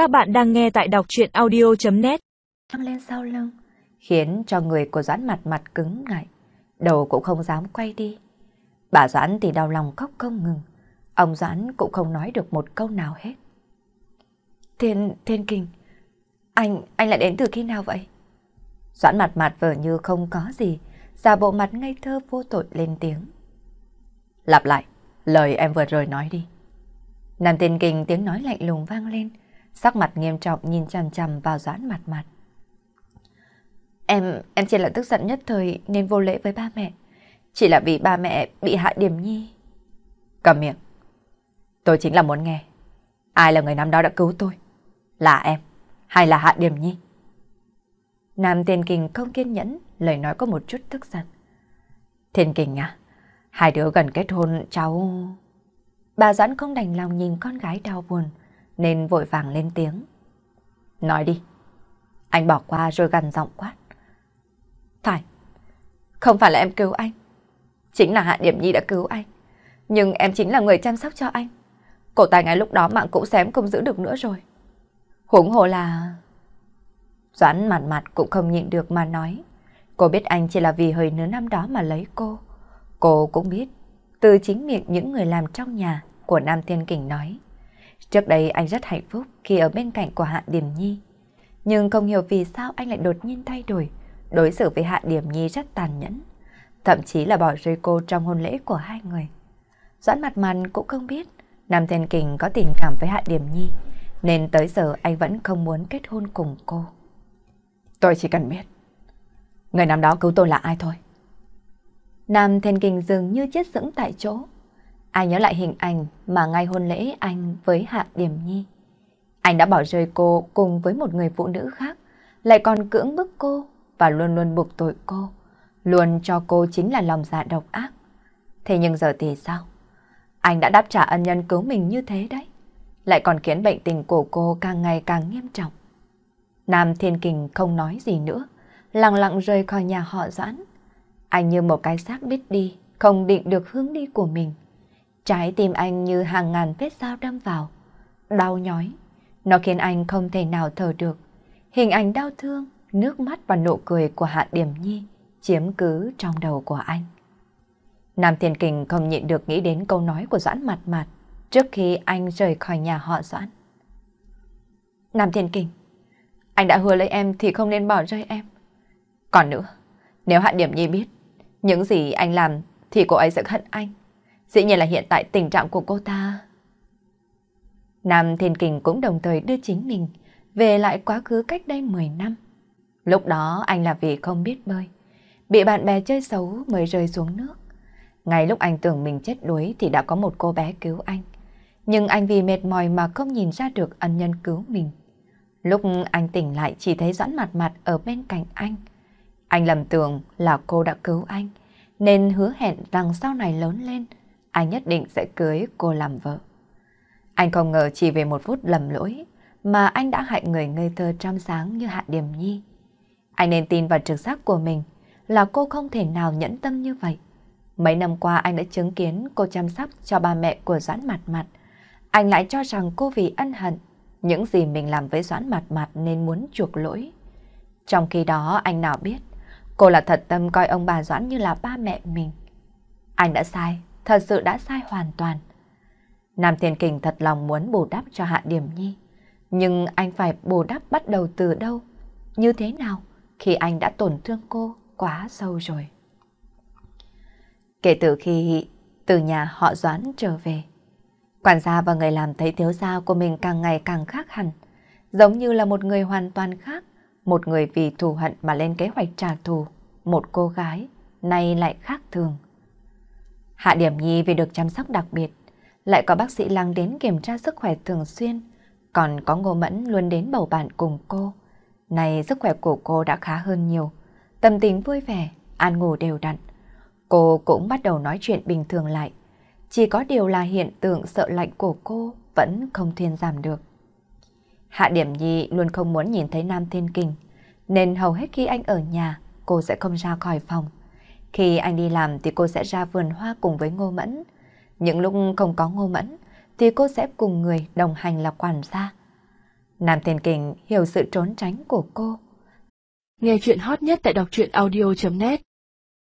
Các bạn đang nghe tại đọc chuyện audio.net Trăng lên sau lưng, khiến cho người của Doãn mặt mặt cứng ngại, đầu cũng không dám quay đi. Bà Doãn thì đau lòng khóc không ngừng, ông Doãn cũng không nói được một câu nào hết. Thiên, Thiên Kinh, anh, anh lại đến từ khi nào vậy? Doãn mặt mặt vờ như không có gì, giả bộ mặt ngây thơ vô tội lên tiếng. Lặp lại, lời em vừa rồi nói đi. Nam Thiên Kinh tiếng nói lạnh lùng vang lên, sắc mặt nghiêm trọng nhìn chằm chằm vào Doãn mặt mặt. Em, em chỉ là tức giận nhất thời nên vô lễ với ba mẹ. Chỉ là vì ba mẹ bị hạ điểm nhi. Cầm miệng. Tôi chính là muốn nghe. Ai là người năm đó đã cứu tôi? Là em, hay là hạ điểm nhi? Nam Thiên Kình không kiên nhẫn, lời nói có một chút tức giận. Thiên Kình à, hai đứa gần kết hôn cháu... Bà Doãn không đành lòng nhìn con gái đau buồn, nên vội vàng lên tiếng. Nói đi. Anh bỏ qua rồi gần giọng quát. Phải, không phải là em cứu anh. Chính là Hạ Điểm Nhi đã cứu anh. Nhưng em chính là người chăm sóc cho anh. Cổ tài ngay lúc đó mạng cũng xém không giữ được nữa rồi. Huống hồ là... Doãn mặt mặt cũng không nhịn được mà nói. Cô biết anh chỉ là vì hơi nửa năm đó mà lấy cô. Cô cũng biết, từ chính miệng những người làm trong nhà của Nam Thiên Kình nói. Trước đây anh rất hạnh phúc khi ở bên cạnh của Hạ Điểm Nhi. Nhưng không hiểu vì sao anh lại đột nhiên thay đổi, đối xử với Hạ Điểm Nhi rất tàn nhẫn. Thậm chí là bỏ rơi cô trong hôn lễ của hai người. Doãn mặt màn cũng không biết Nam Thiên Kình có tình cảm với Hạ Điểm Nhi, nên tới giờ anh vẫn không muốn kết hôn cùng cô. Tôi chỉ cần biết, người năm đó cứu tôi là ai thôi. Nam Thiên Kình dường như chết sững tại chỗ. Ai nhớ lại hình ảnh mà ngay hôn lễ anh với Hạ Điểm Nhi. Anh đã bỏ rơi cô cùng với một người phụ nữ khác, lại còn cưỡng bức cô và luôn luôn buộc tội cô. Luôn cho cô chính là lòng dạ độc ác. Thế nhưng giờ thì sao? Anh đã đáp trả ân nhân cứu mình như thế đấy. Lại còn khiến bệnh tình của cô càng ngày càng nghiêm trọng. Nam Thiên Kình không nói gì nữa, lặng lặng rời khỏi nhà họ Doãn. Anh như một cái xác biết đi, không định được hướng đi của mình. Trái tim anh như hàng ngàn vết dao đâm vào, đau nhói. Nó khiến anh không thể nào thở được. Hình ảnh đau thương, nước mắt và nụ cười của Hạ Điểm Nhi chiếm cứ trong đầu của anh. Nam Thiên Kình không nhịn được nghĩ đến câu nói của Doãn mặt mặt trước khi anh rời khỏi nhà họ Doãn. Nam Thiên Kình, anh đã hứa lấy em thì không nên bỏ rơi em. Còn nữa, nếu Hạ Điểm Nhi biết những gì anh làm thì cô ấy sẽ hận anh. Dĩ nhiên là hiện tại tình trạng của cô ta... Nam Thiên Kình cũng đồng thời đưa chính mình về lại quá khứ cách đây 10 năm. Lúc đó anh là vì không biết bơi, bị bạn bè chơi xấu mới rơi xuống nước. Ngay lúc anh tưởng mình chết đuối thì đã có một cô bé cứu anh. Nhưng anh vì mệt mỏi mà không nhìn ra được ân nhân cứu mình. Lúc anh tỉnh lại chỉ thấy Doãn mặt mặt ở bên cạnh anh. Anh lầm tưởng là cô đã cứu anh, nên hứa hẹn rằng sau này lớn lên, anh nhất định sẽ cưới cô làm vợ. Anh không ngờ chỉ về một phút lầm lỗi mà anh đã hại người ngây thơ trong sáng như Hạ Điểm Nhi. Anh nên tin vào trực giác của mình là cô không thể nào nhẫn tâm như vậy. Mấy năm qua anh đã chứng kiến cô chăm sóc cho ba mẹ của Doãn Mặt Mặt. Anh lại cho rằng cô vì ân hận, những gì mình làm với Doãn Mặt Mặt nên muốn chuộc lỗi. Trong khi đó anh nào biết, cô là thật tâm coi ông bà Doãn như là ba mẹ mình. Anh đã sai, thật sự đã sai hoàn toàn. Nam Thiên Kình thật lòng muốn bù đắp cho Hạ Điểm Nhi. Nhưng anh phải bù đắp bắt đầu từ đâu? Như thế nào khi anh đã tổn thương cô quá sâu rồi? Kể từ khi từ nhà họ Doãn trở về, quản gia và người làm thấy thiếu gia của mình càng ngày càng khác hẳn, giống như là một người hoàn toàn khác, một người vì thù hận mà lên kế hoạch trả thù, một cô gái, nay lại khác thường. Hạ Điểm Nhi vì được chăm sóc đặc biệt, lại có bác sĩ Lăng đến kiểm tra sức khỏe thường xuyên, còn có Ngô Mẫn luôn đến bầu bạn cùng cô. Này sức khỏe của cô đã khá hơn nhiều, tâm tình vui vẻ, ăn ngủ đều đặn. Cô cũng bắt đầu nói chuyện bình thường lại. Chỉ có điều là hiện tượng sợ lạnh của cô vẫn không thuyên giảm được. Hạ Điểm Nhi luôn không muốn nhìn thấy Nam Thiên Kình, nên hầu hết khi anh ở nhà, cô sẽ không ra khỏi phòng. Khi anh đi làm thì cô sẽ ra vườn hoa cùng với Ngô Mẫn. Những lúc không có Ngô Mẫn thì cô sẽ cùng người đồng hành là quản gia. Nam Thiên Kình hiểu sự trốn tránh của cô. Nghe chuyện hot nhất tại đọc truyện audio.net